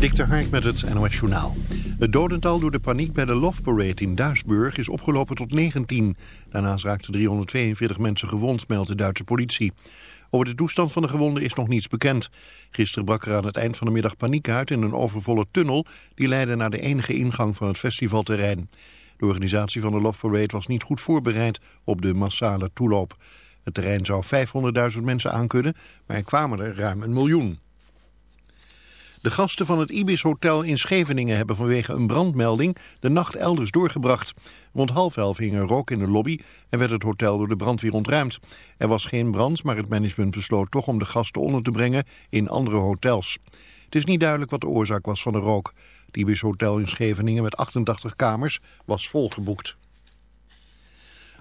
Dik de Hark met het NOS Journaal. Het dodental door de paniek bij de Love Parade in Duisburg is opgelopen tot 19. Daarnaast raakten 342 mensen gewond, meldt de Duitse politie. Over de toestand van de gewonden is nog niets bekend. Gisteren brak er aan het eind van de middag paniek uit in een overvolle tunnel... die leidde naar de enige ingang van het festivalterrein. De organisatie van de Love Parade was niet goed voorbereid op de massale toeloop. Het terrein zou 500.000 mensen aankunnen, maar er kwamen er ruim een miljoen. De gasten van het Ibis Hotel in Scheveningen hebben vanwege een brandmelding de nacht elders doorgebracht. Rond half elf hing er rook in de lobby en werd het hotel door de brandweer ontruimd. Er was geen brand, maar het management besloot toch om de gasten onder te brengen in andere hotels. Het is niet duidelijk wat de oorzaak was van de rook. Het Ibis Hotel in Scheveningen met 88 kamers was volgeboekt.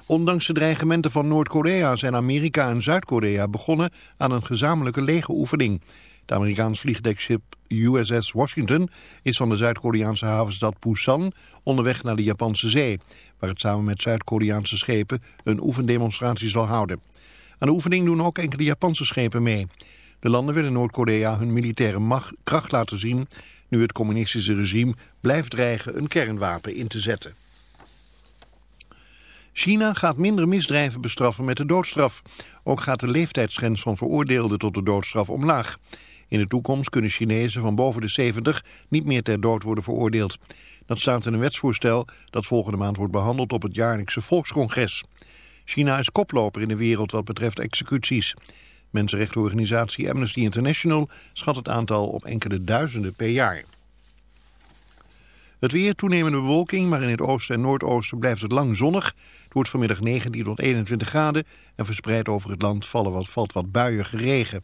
Ondanks de dreigementen van Noord-Korea zijn Amerika en Zuid-Korea begonnen aan een gezamenlijke legeroefening. Het Amerikaans vliegdekschip USS Washington is van de Zuid-Koreaanse havenstad Busan onderweg naar de Japanse zee, waar het samen met Zuid-Koreaanse schepen een oefendemonstratie zal houden. Aan de oefening doen ook enkele Japanse schepen mee. De landen willen Noord-Korea hun militaire macht, kracht laten zien, nu het communistische regime blijft dreigen een kernwapen in te zetten. China gaat minder misdrijven bestraffen met de doodstraf. Ook gaat de leeftijdsgrens van veroordeelden tot de doodstraf omlaag. In de toekomst kunnen Chinezen van boven de 70 niet meer ter dood worden veroordeeld. Dat staat in een wetsvoorstel dat volgende maand wordt behandeld op het jaarlijkse volkscongres. China is koploper in de wereld wat betreft executies. Mensenrechtenorganisatie Amnesty International schat het aantal op enkele duizenden per jaar. Het weer, toenemende bewolking, maar in het oosten en noordoosten blijft het lang zonnig. Het wordt vanmiddag 19 tot 21 graden en verspreid over het land vallen wat, valt wat buiige regen.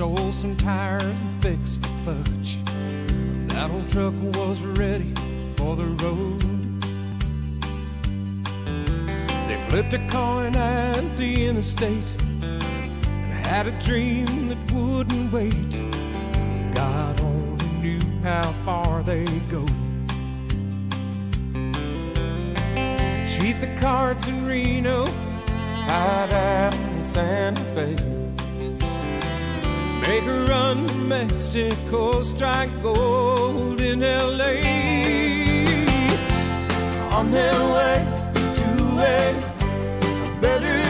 Stole some tires and fixed the fudge. That old truck was ready for the road. They flipped a coin at the interstate and had a dream that wouldn't wait. God only knew how far they'd go. Cheat the cards in Reno hide out in Santa Fe. Make a run to Mexico, strike gold in LA. On their way to a better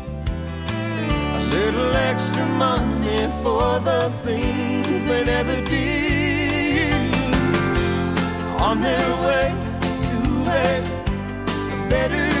Little extra money for the things they never did. On their way to a better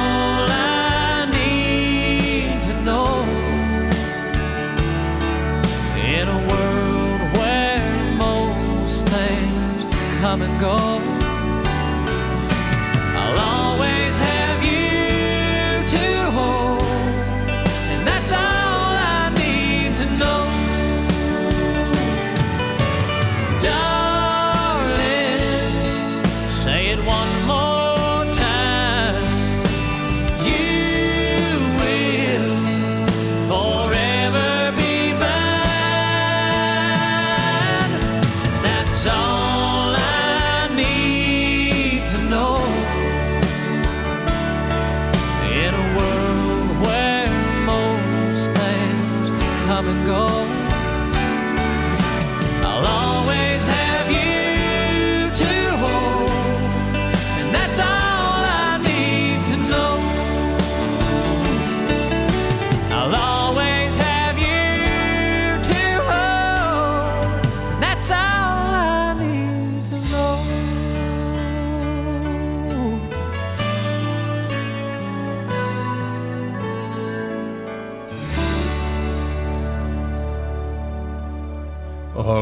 come and go, I'll always have you to hold, and that's all I need to know. Darling, say it one more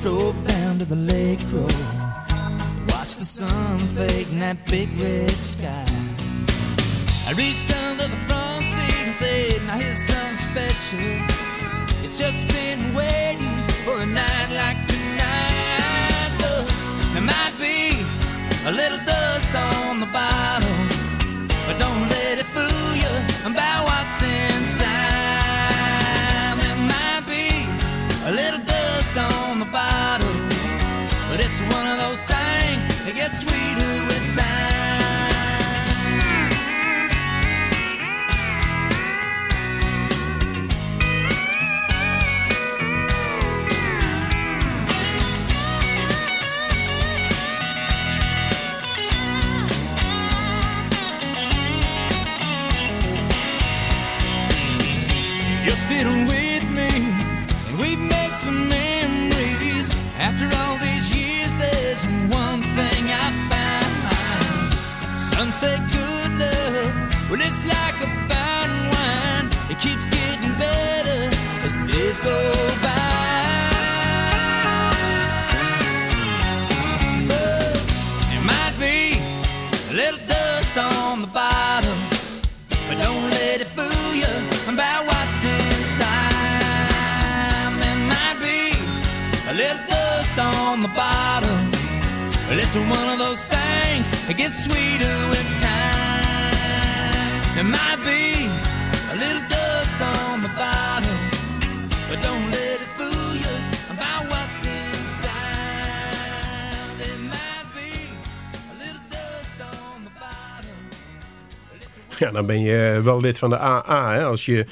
drove down to the lake road. Watched the sun fade in that big red sky. I reached down to the front seat and said, Now here's something special. It's just been waiting for a night like tonight. There might be a little dust on the bottom. Sweeter well, it's like a fine wine. It keeps getting better as the days go by. But there might be a little dust on the bottom. But don't let it fool you about what's inside. There might be a little dust on the bottom. But it's one of those things that gets sweeter Ja, dan ben je wel lid van de AA. Hè? Als je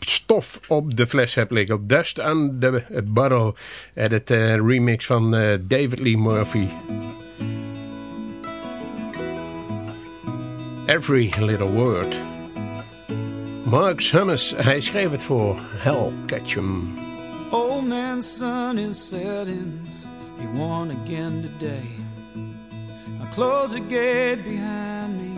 stof op de fles hebt liggen. Dust on the Bottle. Het uh, remix van uh, David Lee Murphy. Every Little Word. Mark Summers, hij schreef het voor Hell Ketchum. Old man's sun is setting. He won again today. I close the gate behind me.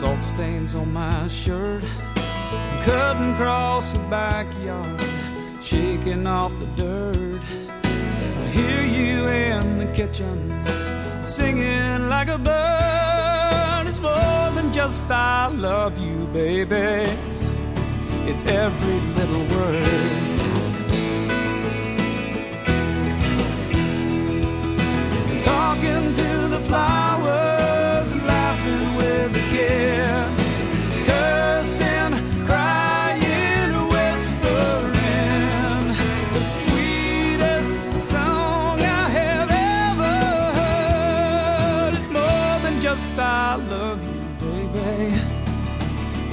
salt stains on my shirt. Cutting across the backyard, shaking off the dirt. I hear you in the kitchen, singing like a bird. It's more than just I love you, baby. It's every little word. talking to the flowers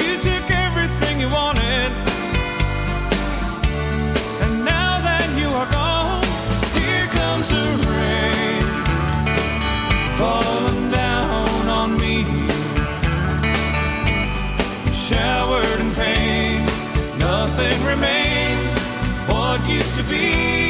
You took everything you wanted, and now that you are gone, here comes the rain falling down on me. Showered in pain, nothing remains what used to be.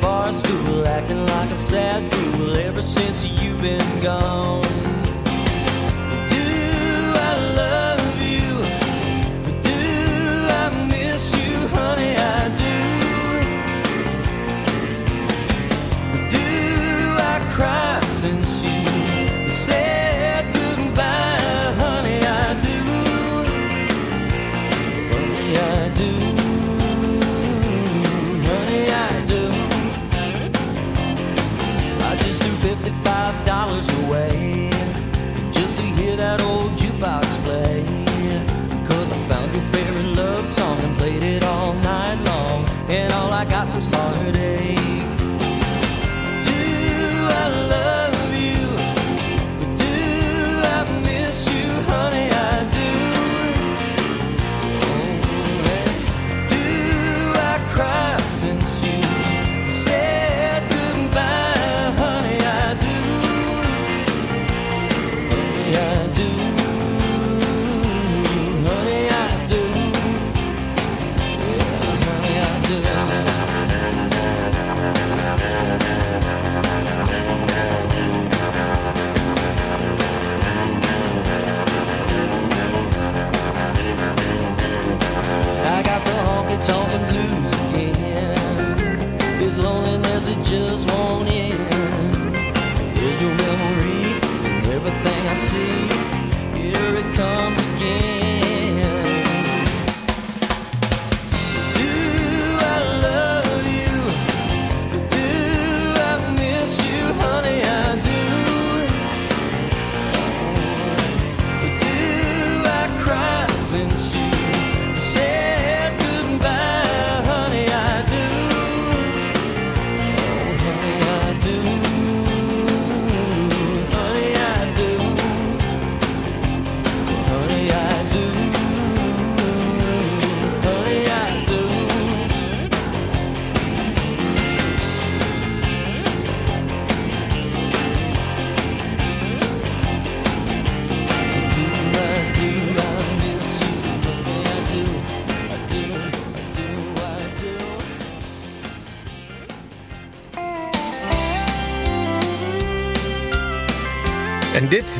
Bar stool, acting like a sad fool ever since you've been gone. Do I love you? Do I miss you, honey? I do. Do I cry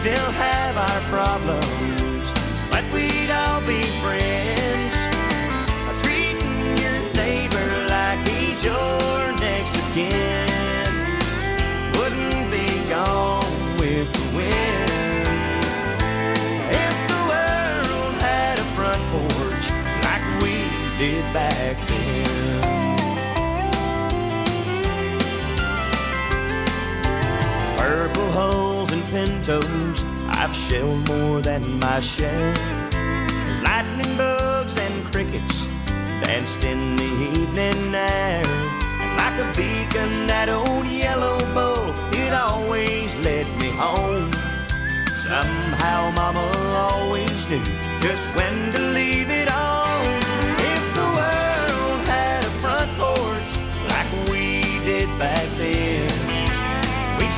still have our problems, pintos. I've shelled more than my share. Lightning bugs and crickets danced in the evening air. Like a beacon, that old yellow bull, it always led me home. Somehow, Mama always knew just when to leave it on. If the world had a front porch like we did back then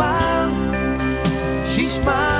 smiled. She smiled.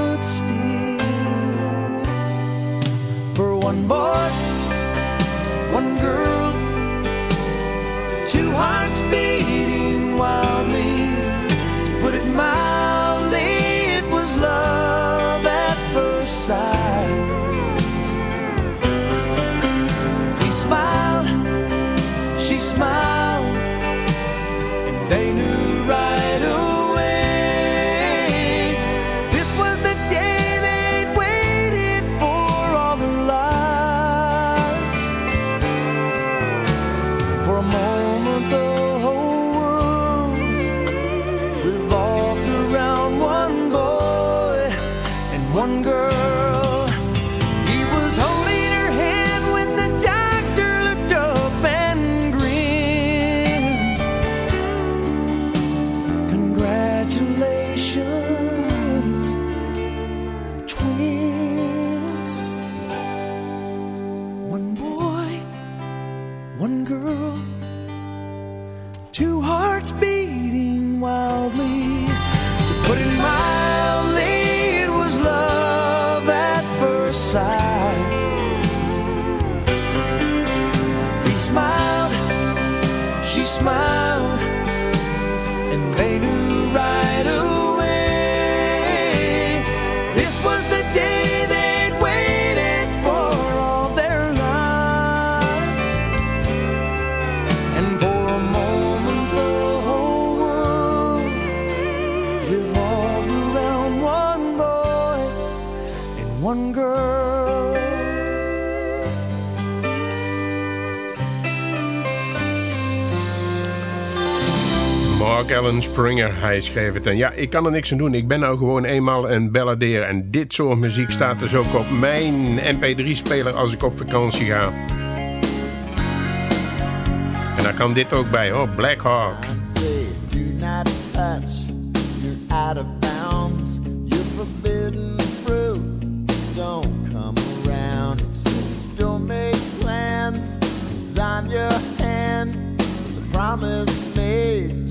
one boy, one girl, two hearts beating wildly. To put it mildly, it was love at first sight. He smiled, she smiled, they knew Mark Allen Springer, hij schreef het. En ja, ik kan er niks aan doen. Ik ben nou gewoon eenmaal een balladeer. En dit soort muziek staat dus ook op mijn mp3-speler als ik op vakantie ga. En daar kan dit ook bij hoor, Black Hawk. promise made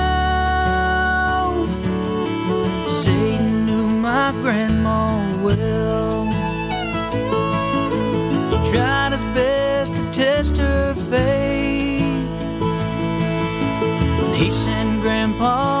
grandma well. He tried his best to test her faith. He sent Grandpa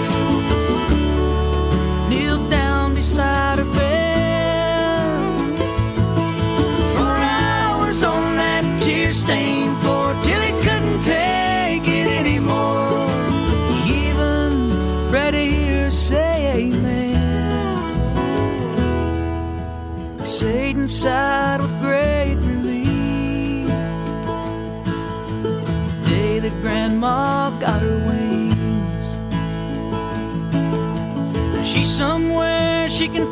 love got her wings. She's somewhere she can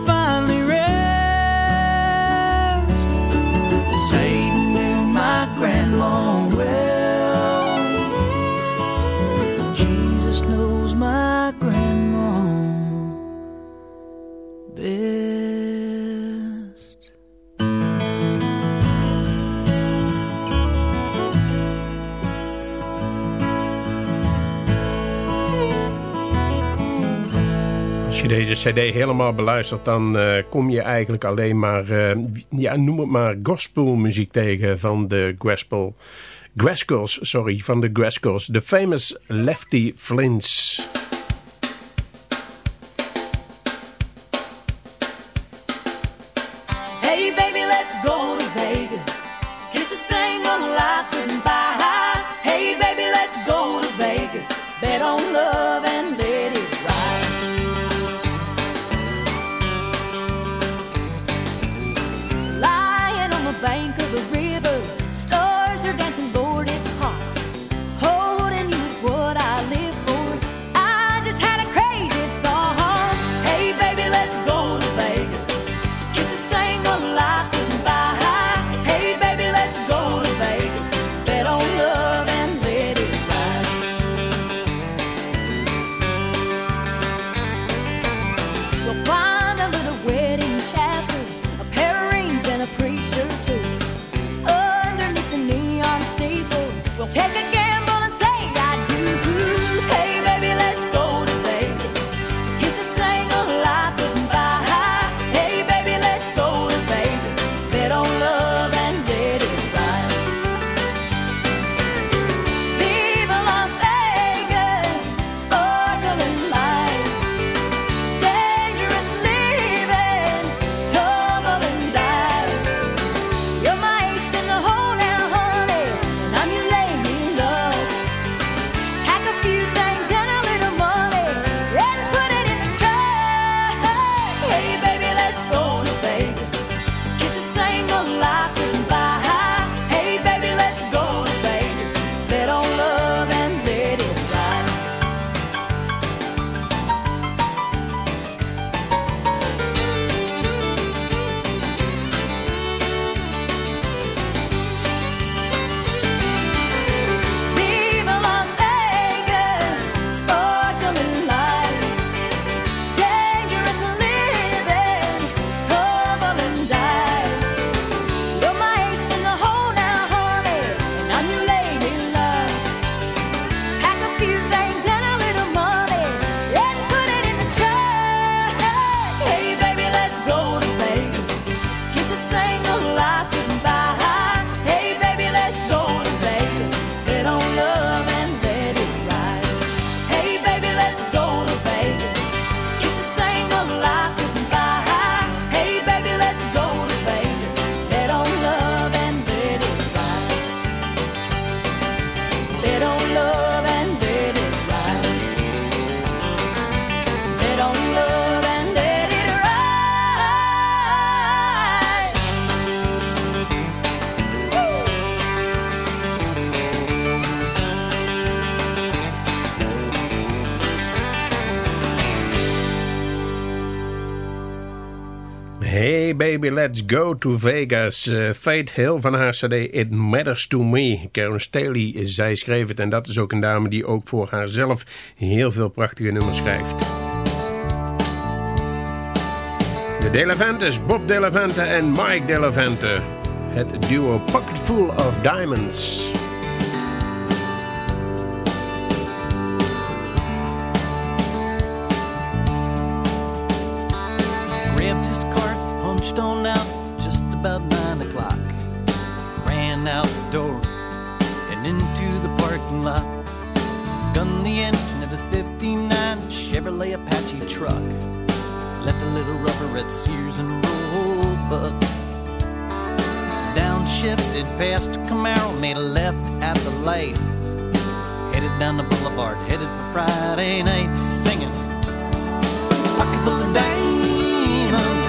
deze cd helemaal beluistert... dan eh, kom je eigenlijk alleen maar, uh, ja, noem het maar gospelmuziek tegen van de gospel... Graskos, sorry, van de Graskos. de famous Lefty Flints. Let's Go to Vegas. Eh, Faith Fate Hill van haar cd It Matters to Me. Karen Staley, zij schreef het en dat is ook een dame die ook voor haarzelf heel veel prachtige nummers schrijft. De Delevantes, Bob Delevante en Mike Delevante. Het duo Pocketful of Diamonds. Reached on out just about nine o'clock. Ran out the door and into the parking lot. Gunned the engine of his 59 Chevrolet Apache truck. Left a little rubber at Sears and Roebuck. Downshifted past Camaro, made a left at the light. Headed down the boulevard, headed for Friday night, singing. Pocket full of dimes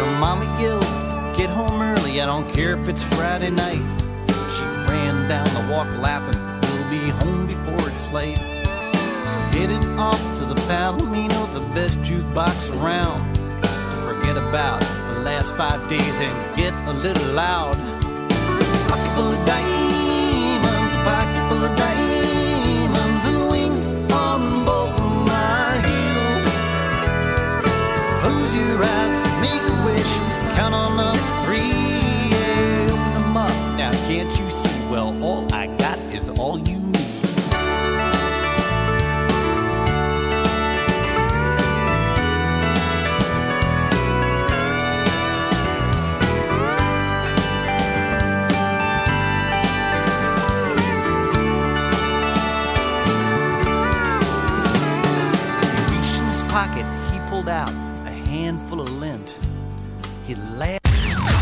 Her mama yelled, Get home early, I don't care if it's Friday night. She ran down the walk laughing, We'll be home before it's late. Headed off to the Palomino, the best jukebox around. To forget about the last five days and get a little loud. Pocket full of diamonds, pocket full of diamonds. Close your eyes, make count on up three, yeah, open them up. Now can't you see? Well, all I got is all you